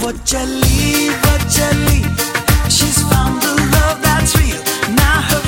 Vachali, Vachali, she's found the love that's real. Now her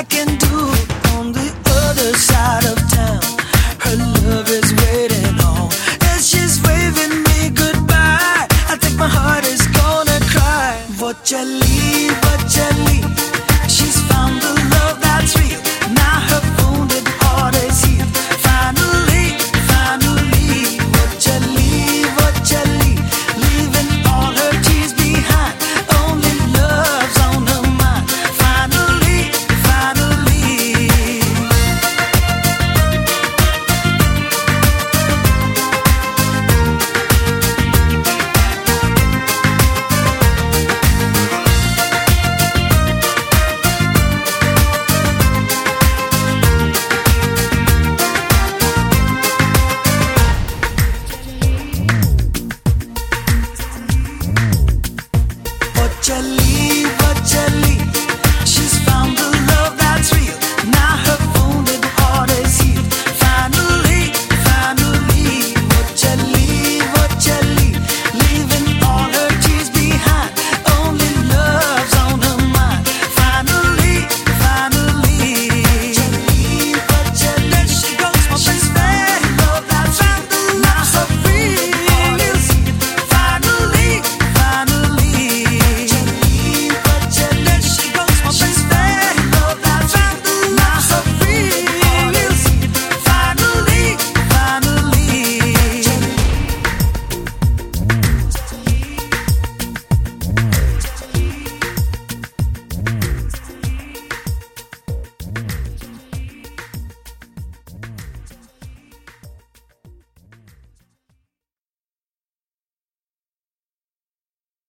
I can